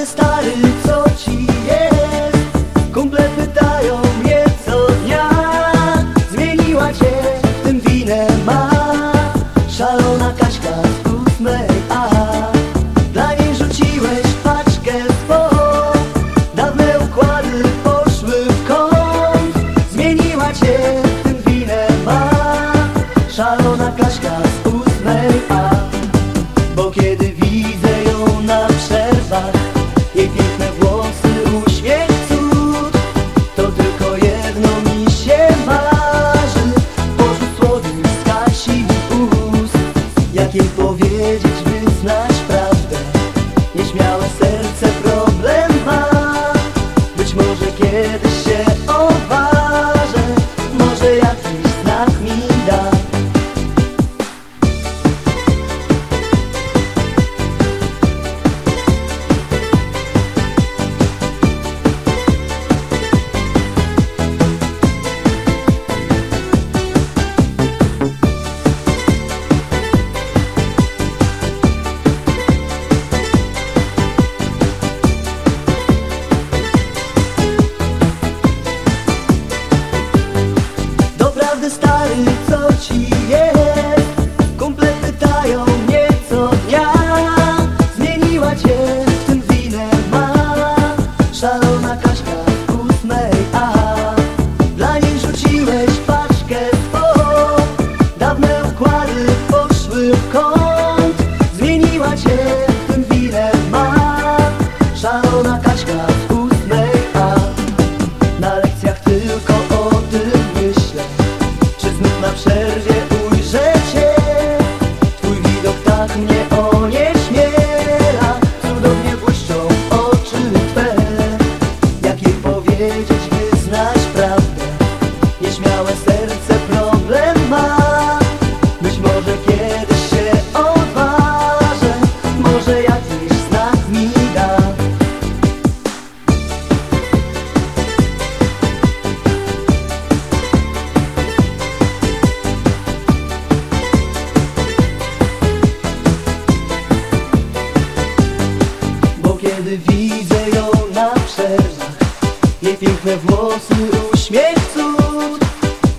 Doprawdy stary, co ci jest? Kumple pytają mnie co dnia Zmieniła cię, tym winę ma Szalona Kaśka z ósmej A. Dla niej rzuciłeś paczkę swą Dawne układy poszły w kąt. Zmieniła cię, tym winę ma Szalona Kaśka z ósmej A. Bo kiedy widzę powiedzieć, wyznać prawdę. Nieśmiałe serce problem ósmej A. Dla niej rzuciłeś paczkę swą Dawne układy poszły w kąt. Zmieniła cię, widzę ją na piękne włosy, uśmiech, cud.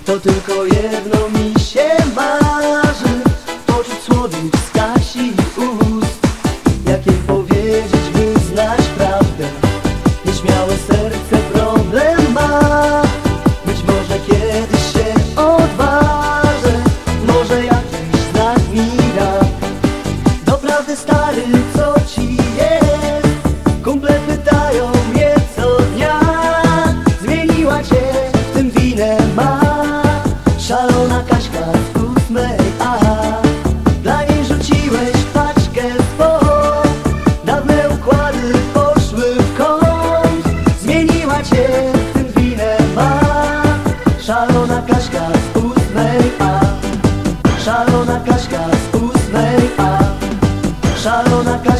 To tylko jedno mi Szalona Kaśka z ósmej A Dla niej rzuciłeś paczkę swą. Dawne układy poszły w kąt. Zmieniła cię w tym winem ma Szalona Kaśka z ósmej A Szalona Kaśka z ósmej A Szalona Kaśka